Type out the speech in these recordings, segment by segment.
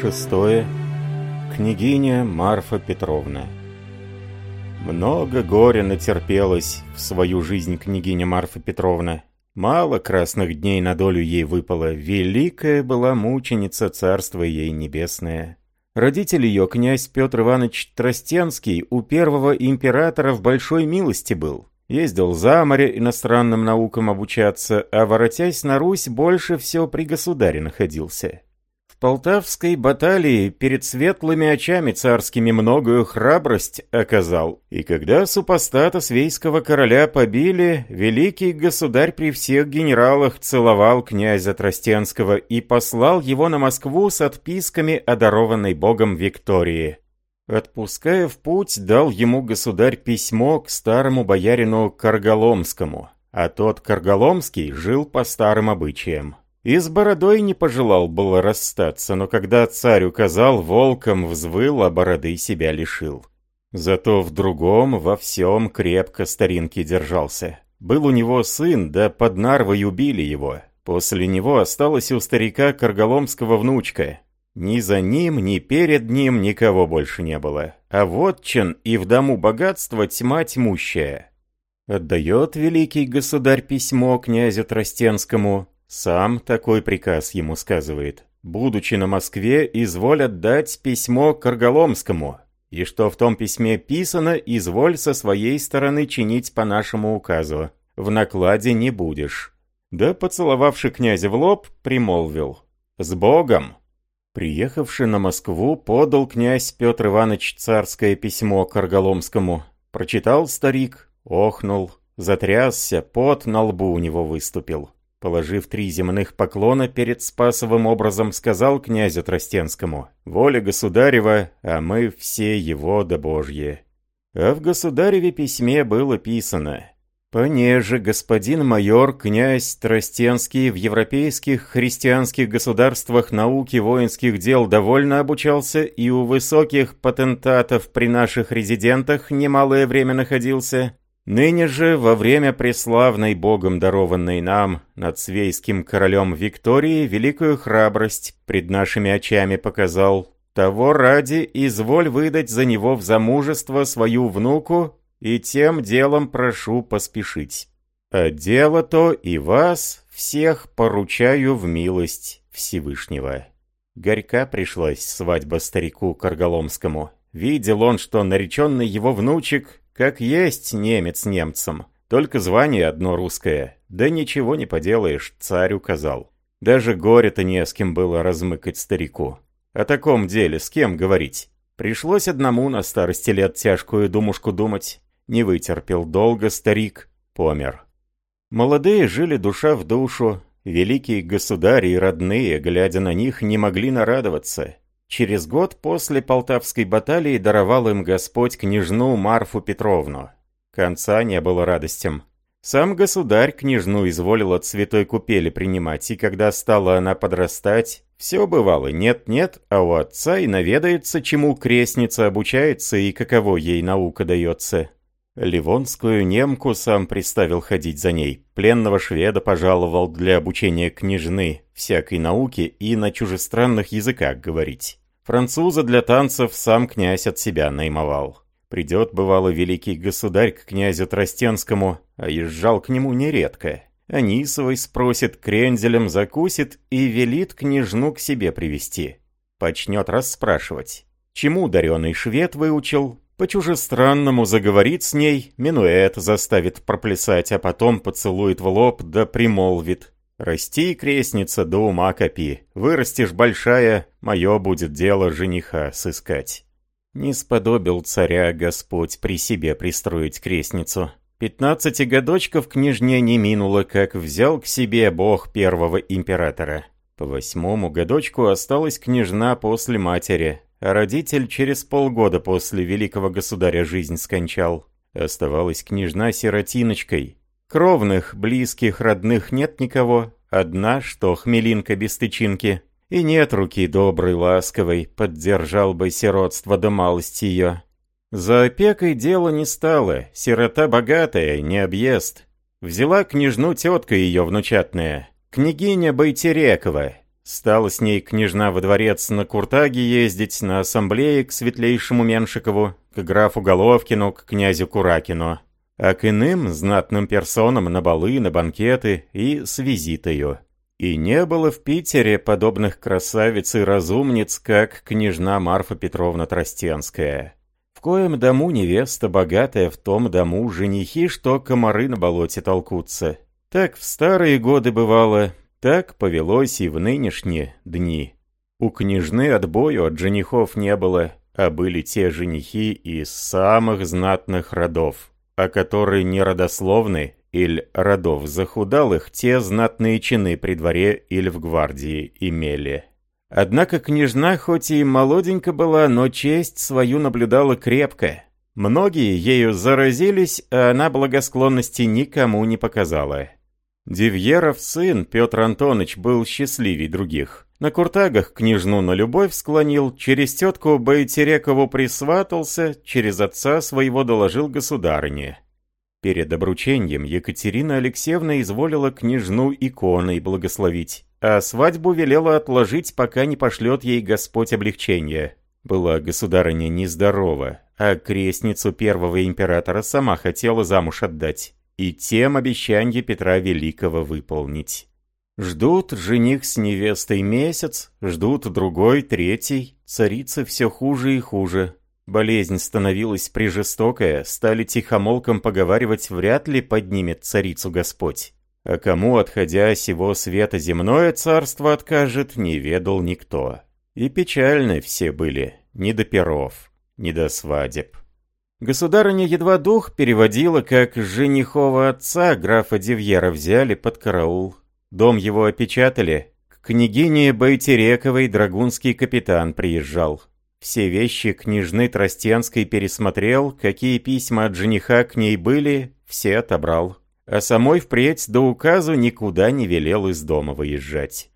Шестое. Княгиня Марфа Петровна. Много горя натерпелась в свою жизнь княгиня Марфа Петровна. Мало красных дней на долю ей выпало. Великая была мученица царства ей небесное. Родитель ее, князь Петр Иванович Тростенский, у первого императора в большой милости был. Ездил за море иностранным наукам обучаться, а воротясь на Русь, больше всего при государе находился. Полтавской баталии перед светлыми очами царскими многою храбрость оказал. И когда супостата свейского короля побили, великий государь при всех генералах целовал князя Тростенского и послал его на Москву с отписками одарованной богом Виктории. Отпуская в путь, дал ему государь письмо к старому боярину Карголомскому, а тот Карголомский жил по старым обычаям. И с бородой не пожелал было расстаться, но когда царь указал, волком взвыл, а бороды себя лишил. Зато в другом во всем крепко старинки держался. Был у него сын, да под Нарвой убили его. После него осталась у старика Карголомского внучка. Ни за ним, ни перед ним никого больше не было. А вотчин и в дому богатства тьма тьмущая. Отдает великий государь письмо князю Тростенскому, сам такой приказ ему сказывает. Будучи на Москве, изволь отдать письмо Карголомскому, и что в том письме писано, изволь со своей стороны чинить по нашему указу. В накладе не будешь. Да, поцеловавший князя в лоб, примолвил. «С Богом!» Приехавший на Москву, подал князь Петр Иванович царское письмо Карголомскому. Прочитал старик, охнул, затрясся, пот на лбу у него выступил. Положив три земных поклона перед Спасовым образом, сказал князю Тростенскому, «Воля государева, а мы все его да Божье». А в государеве письме было писано, «Понеже господин майор князь Тростенский в европейских христианских государствах науки воинских дел довольно обучался и у высоких патентатов при наших резидентах немалое время находился, Ныне же, во время преславной Богом дарованной нам, над свейским королем Виктории, великую храбрость пред нашими очами показал. Того ради изволь выдать за него в замужество свою внуку, и тем делом прошу поспешить. А дело то и вас всех поручаю в милость Всевышнего». Горька пришлась свадьба старику Карголомскому. Видел он, что нареченный его внучек как есть немец немцем. Только звание одно русское. Да ничего не поделаешь, царь указал. Даже горе-то не с кем было размыкать старику. О таком деле с кем говорить? Пришлось одному на старости лет тяжкую думушку думать. Не вытерпел долго старик, помер. Молодые жили душа в душу, великие государи и родные, глядя на них, не могли нарадоваться. Через год после Полтавской баталии даровал им Господь княжну Марфу Петровну. Конца не было радостям. Сам государь княжну изволил от святой купели принимать, и когда стала она подрастать, все бывало нет-нет, а у отца и наведается, чему крестница обучается и каково ей наука дается. Ливонскую немку сам приставил ходить за ней, пленного шведа пожаловал для обучения княжны всякой науки и на чужестранных языках говорить. Француза для танцев сам князь от себя наймовал. Придет, бывало, великий государь к князю Тростенскому, а езжал к нему нередко. Анисовой спросит, крензелем закусит и велит княжну к себе привести. Почнет расспрашивать. Чему даренный швед выучил? По-чужестранному заговорит с ней, минуэт заставит проплясать, а потом поцелует в лоб да примолвит. Расти, крестница, до ума копи. Вырастешь большая, мое будет дело жениха сыскать. Не сподобил царя Господь при себе пристроить крестницу. Пятнадцати годочков княжне не минуло, как взял к себе бог первого императора. По восьмому годочку осталась княжна после матери, а родитель через полгода после великого государя жизнь скончал. Оставалась княжна сиротиночкой, Кровных, близких, родных нет никого. Одна, что хмелинка без тычинки. И нет руки доброй, ласковой, поддержал бы сиротство да малость ее. За опекой дело не стало, сирота богатая, не объезд. Взяла княжну тетка ее внучатная, княгиня Байтерекова. Стала с ней княжна во дворец на Куртаге ездить, на ассамблеи к светлейшему Меншикову, к графу Головкину, к князю Куракину, а к иным знатным персонам на балы, на банкеты и с визитою. И не было в Питере подобных красавиц и разумниц, как княжна Марфа Петровна Тростенская. В коем дому невеста богатая, в том дому женихи, что комары на болоте толкутся. Так в старые годы бывало, так повелось и в нынешние дни. У княжны отбою от женихов не было, а были те женихи из самых знатных родов, а которые не родословны или родов захудалых, те знатные чины при дворе или в гвардии имели. Однако княжна хоть и молоденька была, но честь свою наблюдала крепко. Многие ею заразились, а она благосклонности никому не показала. Дивьеров сын Петр Антонович был счастливей других. На куртагах княжну на любовь склонил, через тетку Байтерекову присватался, через отца своего доложил государыне. Перед обручением Екатерина Алексеевна изволила княжну иконой благословить, а свадьбу велела отложить, пока не пошлет ей Господь облегчение. Была государыня нездорова, а крестницу первого императора сама хотела замуж отдать и тем обещанье Петра Великого выполнить. Ждут жених с невестой месяц, ждут другой, третий, царица все хуже и хуже. Болезнь становилась прижестокая, стали тихомолком поговаривать, вряд ли поднимет царицу Господь. А кому, отходя сего света земное царство откажет, не ведал никто. И печальны все были, не до перов, не до свадеб. Государыня едва дух переводила, как женихова отца графа Дивьера взяли под караул. Дом его опечатали. К княгине Байтерековой драгунский капитан приезжал. Все вещи княжны Тростенской пересмотрел, какие письма от жениха к ней были, все отобрал. А самой впредь до указу никуда не велел из дома выезжать.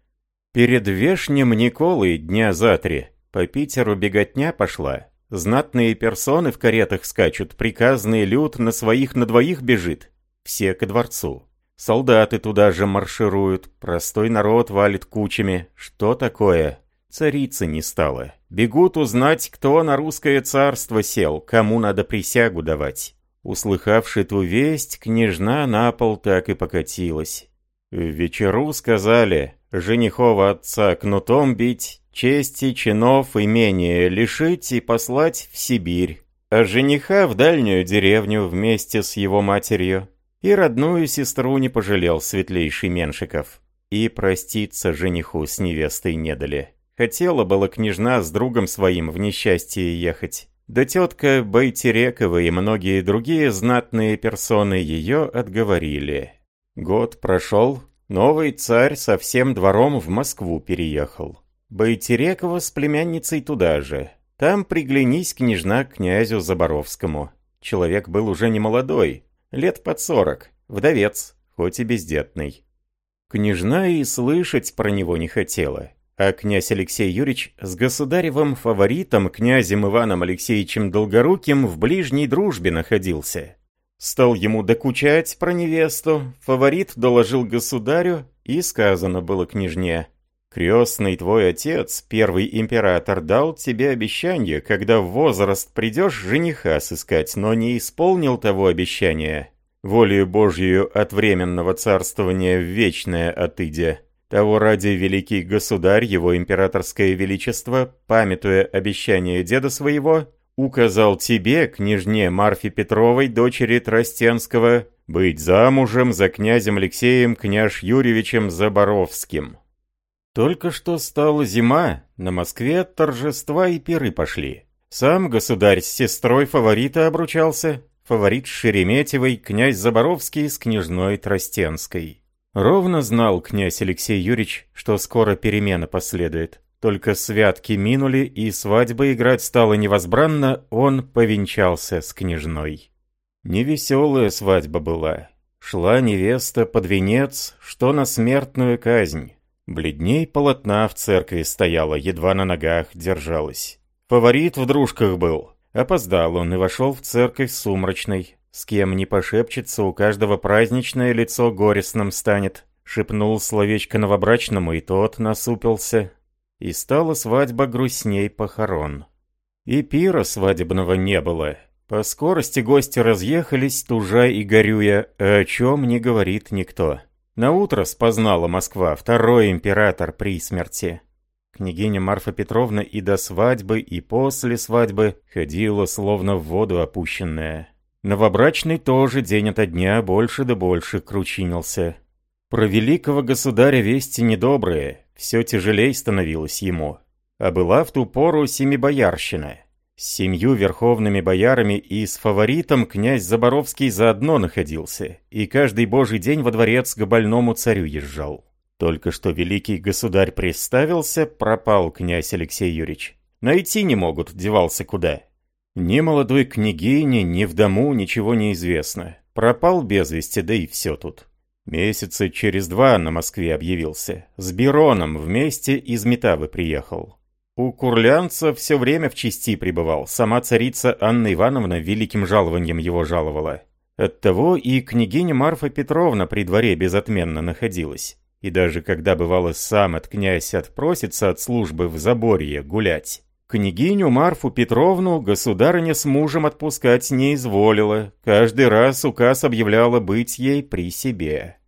Перед вешним Николой дня за три по Питеру беготня пошла. Знатные персоны в каретах скачут, приказный люд на своих на двоих бежит. Все ко дворцу. Солдаты туда же маршируют, простой народ валит кучами. Что такое? Царицы не стало. Бегут узнать, кто на русское царство сел, кому надо присягу давать. Услыхавши ту весть, княжна на пол так и покатилась. В вечеру сказали, женихова отца кнутом бить, чести, чинов, имения лишить и послать в Сибирь, а жениха в дальнюю деревню вместе с его матерью. И родную сестру не пожалел светлейший Меншиков. И проститься жениху с невестой не дали. Хотела была княжна с другом своим в несчастье ехать. Да тетка Байтерекова и многие другие знатные персоны ее отговорили. Год прошел, новый царь со всем двором в Москву переехал. Байтерекова с племянницей туда же. Там приглянись княжна к князю Заборовскому. Человек был уже не молодой, лет под сорок, вдовец, хоть и бездетный. Княжна и слышать про него не хотела, а князь Алексей Юрьевич с государевым фаворитом, князем Иваном Алексеевичем Долгоруким, в ближней дружбе находился. Стал ему докучать про невесту, фаворит доложил государю, и сказано было княжне – Крестный твой отец, первый император, дал тебе обещание, когда в возраст придешь жениха сыскать, но не исполнил того обещания. Волею Божью от временного царствования в вечное отыдя. Того ради великий государь, его императорское величество, памятуя обещание деда своего, указал тебе, княжне Марфе Петровой, дочери Тростенского, быть замужем за князем Алексеем княж Юрьевичем Заборовским. Только что стала зима, на Москве торжества и пиры пошли. Сам государь с сестрой фаворита обручался, фаворит Шереметьевой, князь Заборовский с княжной Тростенской. Ровно знал князь Алексей Юрьевич, что скоро перемена последует. Только святки минули, и свадьба играть стала невозбранно, он повенчался с княжной. Невеселая свадьба была. Шла невеста под венец, что на смертную казнь. Бледней полотна в церкви стояла, едва на ногах держалась. Фаворит в дружках был. Опоздал он и вошел в церковь сумрачной. С кем не пошепчется, у каждого праздничное лицо горестным станет. шепнул словечко новобрачному, и тот насупился. И стала свадьба грустней похорон. И пира свадебного не было. По скорости гости разъехались, тужа и горюя, о чем не говорит никто. Наутро спознала Москва, второй император при смерти. Княгиня Марфа Петровна и до свадьбы, и после свадьбы ходила словно в воду опущенная. Новобрачный тоже день ото дня больше да больше кручинился. Про великого государя вести недобрые, все тяжелей становилось ему. А была в ту пору семибоярщина. С семью верховными боярами и с фаворитом князь Заборовский заодно находился, и каждый божий день во дворец к больному царю езжал. Только что великий государь представился, пропал князь Алексей Юрьевич. Найти не могут, девался куда. Ни молодой княгине, ни в дому ничего не известно. Пропал без вести, да и все тут. Месяца через два на Москве объявился. С Бироном вместе из Метавы приехал. У курлянца все время в чести пребывал. Сама царица Анна Ивановна великим жалованием его жаловала. Оттого и княгиня Марфа Петровна при дворе безотменно находилась. И даже когда бывало сам от князь отпросится от службы в Заборье гулять, Княгиню Марфу Петровну государыня с мужем отпускать не изволила, каждый раз указ объявляла быть ей при себе.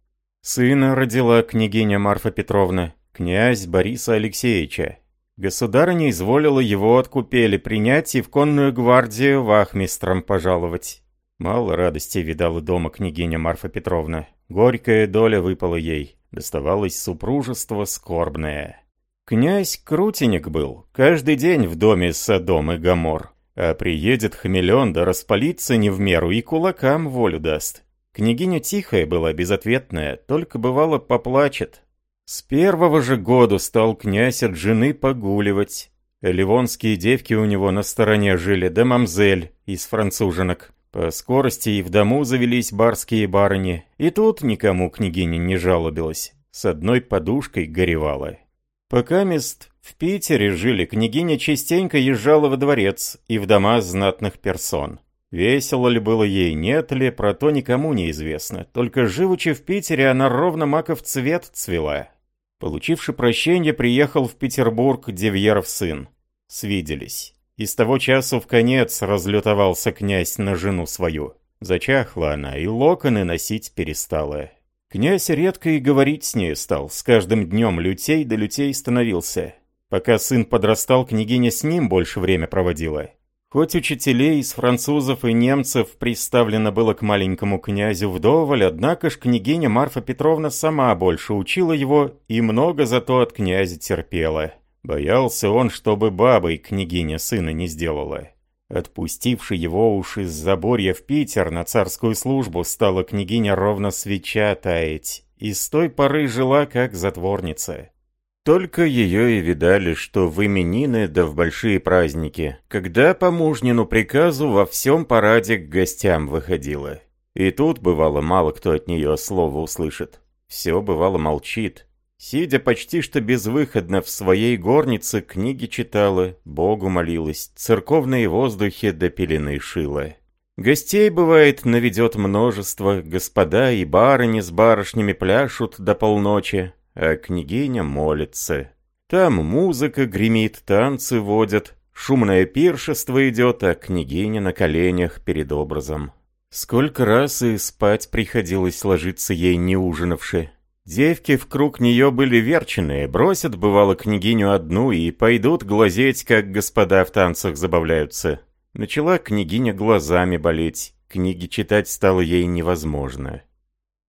Сына родила княгиня Марфа Петровна, князь Бориса Алексеевича. Государыня изволила его от купели принять и в конную гвардию вахмистром пожаловать. Мало радости видала дома княгиня Марфа Петровна. Горькая доля выпала ей, доставалось супружество скорбное. Князь Крутенек был, каждый день в доме Содом и Гамор. А приедет хмелен, да распалится не в меру и кулакам волю даст. Княгиня тихая была, безответная, только бывало поплачет. С первого же года стал князь от жены погуливать. Ливонские девки у него на стороне жили, да мамзель из француженок. По скорости и в дому завелись барские барыни, и тут никому княгиня не жалобилась. С одной подушкой горевала. Пока мест в Питере жили, княгиня частенько езжала во дворец и в дома знатных персон. Весело ли было ей, нет ли, про то никому не известно. Только живучи в Питере, она ровно маков цвет цвела. Получивши прощение, приехал в Петербург Девьеров сын. Свиделись. И с того часу в конец разлютовался князь на жену свою. Зачахла она, и локоны носить перестала. Князь редко и говорить с ней стал, с каждым днем лютей да лютей становился. Пока сын подрастал, княгиня с ним больше время проводила. Хоть учителей из французов и немцев приставлено было к маленькому князю вдоволь, однако ж княгиня Марфа Петровна сама больше учила его и много зато от князя терпела. Боялся он, чтобы бабой княгиня сына не сделала. Отпустивший его уж из Заборья в Питер на царскую службу, стала княгиня ровно свеча таять, и с той поры жила как затворница. Только ее и видали, что в именины да в большие праздники, когда по мужнину приказу во всем параде к гостям выходила. И тут, бывало, мало кто от нее слова услышит. Все, бывало, молчит, Сидя почти что безвыходно в своей горнице, книги читала, Богу молилась, церковные воздухи до пелены шила. Гостей, бывает, наведет множество, господа и барыни с барышнями пляшут до полночи, а княгиня молится. Там музыка гремит, танцы водят, шумное пиршество идет, а княгиня на коленях перед образом. Сколько раз и спать приходилось ложиться ей не ужинавши. Девки в круг нее были верченые, бросят, бывало, княгиню одну и пойдут глазеть, как господа в танцах забавляются. Начала княгиня глазами болеть, книги читать стало ей невозможно.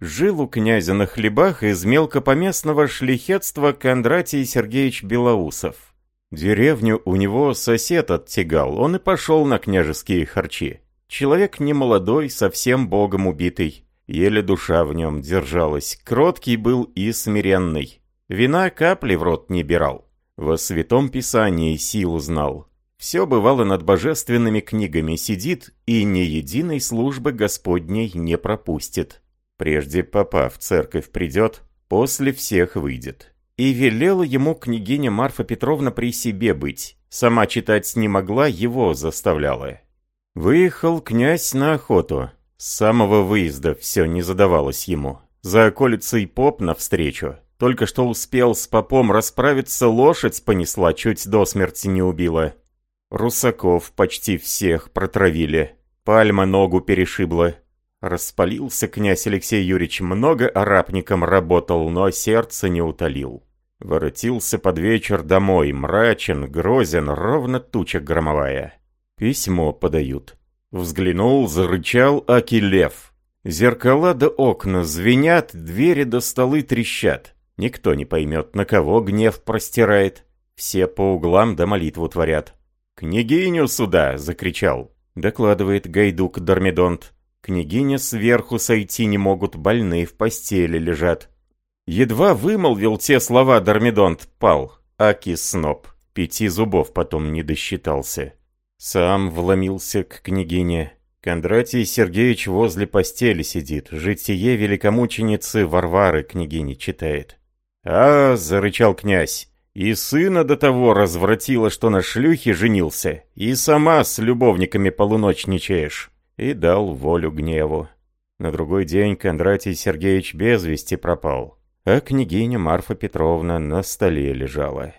Жил у князя на хлебах из мелкопоместного шлихетства Кондратий Сергеевич Белоусов. Деревню у него сосед оттягал, он и пошел на княжеские харчи. Человек немолодой, совсем богом убитый. Еле душа в нем держалась, кроткий был и смиренный. Вина капли в рот не бирал. Во святом писании силу знал. Все бывало над божественными книгами сидит и ни единой службы Господней не пропустит. Прежде попа в церковь придет, после всех выйдет. И велела ему княгиня Марфа Петровна при себе быть. Сама читать не могла, его заставляла. Выехал князь на охоту. С самого выезда все не задавалось ему. За околицей поп навстречу. Только что успел с попом расправиться, лошадь понесла, чуть до смерти не убила. Русаков почти всех протравили. Пальма ногу перешибла. Распалился князь Алексей Юрьевич, много арапником работал, но сердце не утолил. Воротился под вечер домой, мрачен, грозен, ровно туча громовая. Письмо подают. Взглянул, зарычал Аки лев. Зеркала да окна звенят, двери до столы трещат. Никто не поймет, на кого гнев простирает. Все по углам да молитву творят. «Княгиню сюда!» — закричал. Докладывает Гайдук Дормидонт. Княгиня сверху сойти не могут, больные в постели лежат. Едва вымолвил те слова Дормидонт, пал. Аки сноп. Пяти зубов потом не досчитался. Сам вломился к княгине. Кондратий Сергеевич возле постели сидит, житие великомученицы Варвары княгини читает. «А!» — зарычал князь. «И сына до того развратила, что на шлюхе женился, и сама с любовниками полуночничаешь». И дал волю гневу. На другой день Кондратий Сергеевич без вести пропал, а княгиня Марфа Петровна на столе лежала.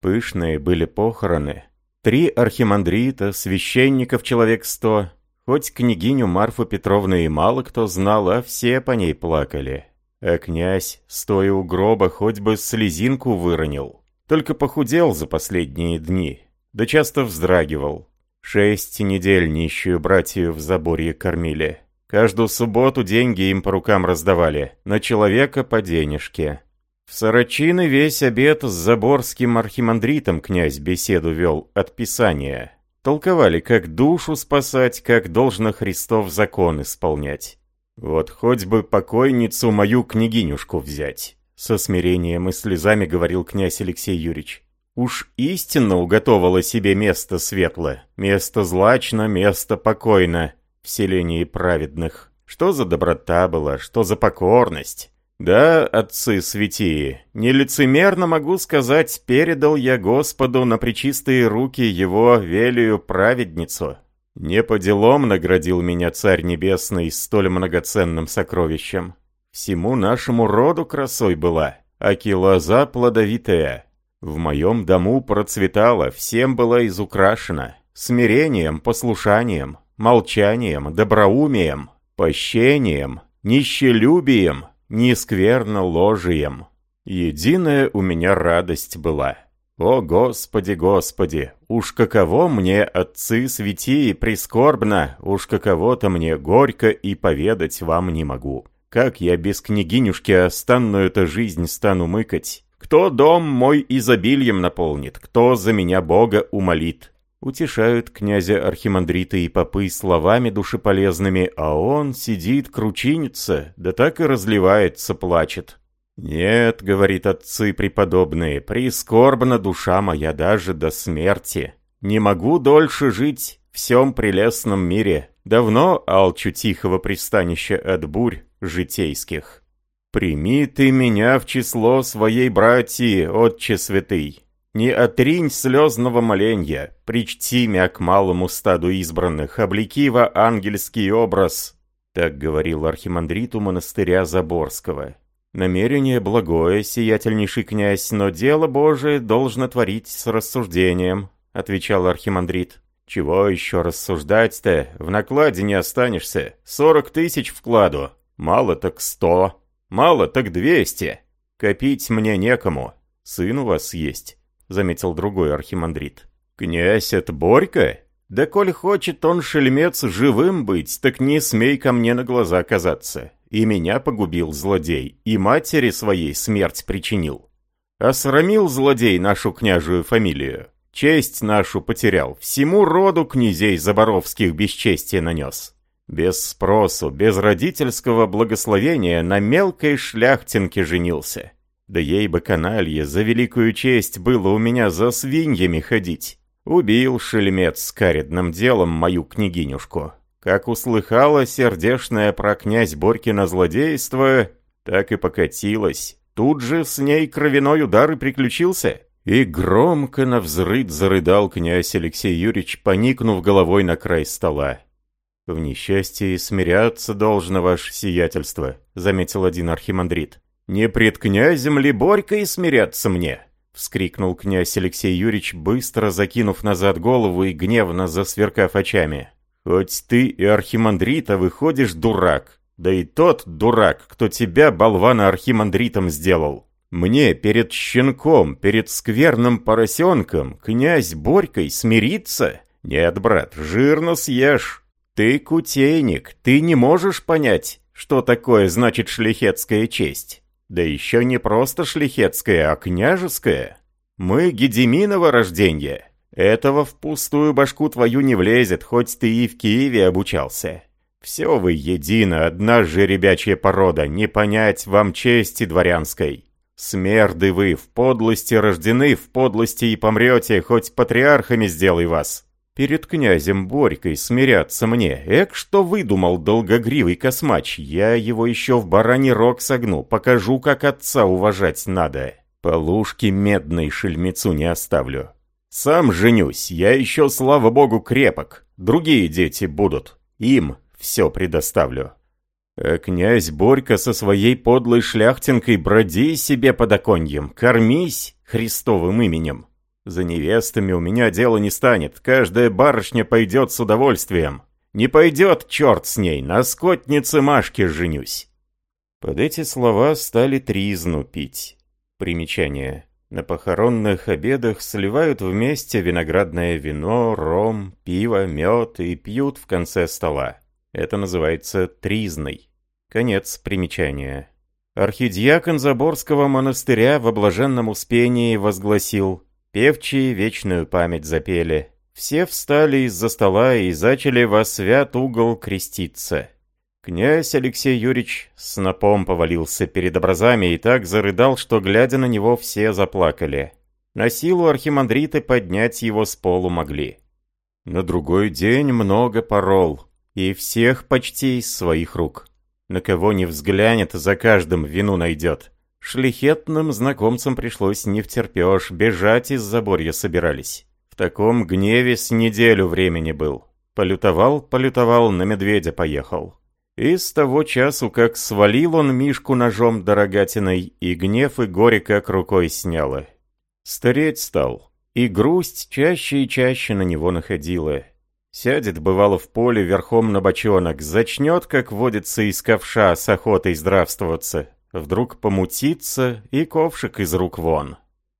Пышные были похороны, Три архимандрита, священников человек сто. Хоть княгиню Марфу Петровну и мало кто знал, а все по ней плакали. А князь, стоя у гроба, хоть бы слезинку выронил. Только похудел за последние дни, да часто вздрагивал. Шесть недель нищую братью в заборье кормили. Каждую субботу деньги им по рукам раздавали, на человека по денежке. В Сорочины весь обед с заборским архимандритом князь беседу вел от Писания. Толковали, как душу спасать, как должно Христов закон исполнять. Вот хоть бы покойницу мою княгинюшку взять. Со смирением и слезами говорил князь Алексей Юрьевич. Уж истинно уготовала себе место светлое, место злачно, место покойно в селении праведных. Что за доброта была, что за покорность. «Да, отцы святие, нелицемерно могу сказать, передал я Господу на причистые руки его велию праведницу. Не по делам наградил меня Царь Небесный столь многоценным сокровищем. Всему нашему роду красой была, аки лоза плодовитая. В моем дому процветала, всем была изукрашена, смирением, послушанием, молчанием, доброумием, пощением, нищелюбием» ни скверно ложием. Единая у меня радость была. О, Господи, Господи, уж каково мне, отцы святи, прискорбно, уж каково-то мне горько и поведать вам не могу. Как я без княгинюшки останную-то жизнь стану мыкать? Кто дом мой изобильем наполнит, кто за меня Бога умолит? Утешают князя архимандриты и попы словами душеполезными, а он сидит, кручинится, да так и разливается, плачет. «Нет», — говорит отцы преподобные, — «прискорбна душа моя даже до смерти. Не могу дольше жить в всем прелестном мире. Давно алчу тихого пристанища от бурь житейских. Прими ты меня в число своей братьи, отче святый. Не отринь слезного моленья, причти мя к малому стаду избранных, облеки во ангельский образ, так говорил архимандриту монастыря Заборского. Намерение благое, сиятельнейший князь, но дело Божие должно творить с рассуждением, отвечал архимандрит. Чего еще рассуждать-то? В накладе не останешься. Сорок тысяч вкладу. Мало так сто. Мало так двести. Копить мне некому. Сын у вас есть. — заметил другой архимандрит. «Князь это Борька? Да коль хочет он, шельмец, живым быть, так не смей ко мне на глаза казаться. И меня погубил злодей, и матери своей смерть причинил. Осрамил злодей нашу княжую фамилию, честь нашу потерял, всему роду князей Заборовских бесчестие нанес. Без спросу, без родительского благословения на мелкой шляхтинке женился. Да ей бы каналье, за великую честь было у меня за свиньями ходить. Убил шельмец с каридным делом мою княгинюшку. Как услыхала сердешная про князь Борькина злодейство, так и покатилась. Тут же с ней кровяной удар и приключился. И громко навзрыд зарыдал князь Алексей Юрьевич, поникнув головой на край стола. «В несчастье смиряться должно ваше сиятельство», — заметил один архимандрит. «Не пред князем ли Борькой смиряться мне?» — вскрикнул князь Алексей Юрьевич, быстро закинув назад голову и гневно засверкав очами. «Хоть ты и архимандрита выходишь дурак, да и тот дурак, кто тебя, болвана, архимандритом сделал. Мне перед щенком, перед скверным поросенком, князь Борькой смириться? Нет, брат, жирно съешь». «Ты кутейник, ты не можешь понять, что такое значит шляхетская честь. Да еще не просто шляхетская, а княжеская. Мы Гедеминова рожденье. Этого в пустую башку твою не влезет, хоть ты и в Киеве обучался. Все вы едино, одна же ребячья порода, не понять вам чести дворянской. Смерды вы, в подлости рождены, в подлости и помрете, хоть патриархами сделай вас. Перед князем Борькой смиряться мне. Эк, что выдумал долгогривый космач. Я его еще в бараний рог согну. Покажу, как отца уважать надо. Полушки медной шельмецу не оставлю. Сам женюсь. Я еще, слава богу, крепок. Другие дети будут. Им все предоставлю. А князь Борька со своей подлой шляхтинкой броди себе под оконьем. Кормись Христовым именем. За невестами у меня дело не станет, каждая барышня пойдет с удовольствием. Не пойдет, черт с ней, на скотнице Машке женюсь. Под эти слова стали тризну пить. Примечание. На похоронных обедах сливают вместе виноградное вино, ром, пиво, мед и пьют в конце стола. Это называется тризной. Конец примечания. Архидиакон Заборского монастыря в облаженном успении возгласил Певчие вечную память запели. Все встали из-за стола и зачали во свят угол креститься. Князь Алексей Юрьевич снопом повалился перед образами и так зарыдал, что, глядя на него, все заплакали. На силу архимандриты поднять его с полу могли. На другой день много порол, и всех почти из своих рук. На кого не взглянет, за каждым вину найдет. Шлихетным знакомцам пришлось не втерпешь, бежать из заборья собирались. В таком гневе с неделю времени был. Полютовал, полютовал, на медведя поехал. И с того часу, как свалил он Мишку ножом дорогатиной, и гнев и горе как рукой сняло. Стареть стал, и грусть чаще и чаще на него находила. Сядет, бывало, в поле верхом на бочонок, зачнет, как водится из ковша с охотой здравствоваться, Вдруг помутится, и ковшик из рук вон.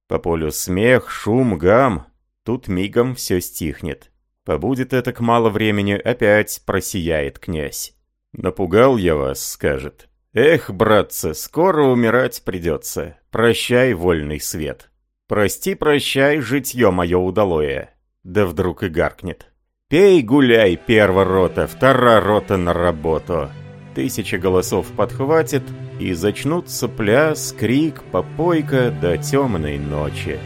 По полю смех, шум, гам. Тут мигом все стихнет. Побудет это к мало времени, опять просияет князь. «Напугал я вас», — скажет. «Эх, братцы, скоро умирать придется. Прощай, вольный свет. Прости, прощай, житье мое удалое». Да вдруг и гаркнет. «Пей, гуляй, первая рота, вторая рота на работу». Тысяча голосов подхватит, и зачнутся пляс, крик, попойка до темной ночи.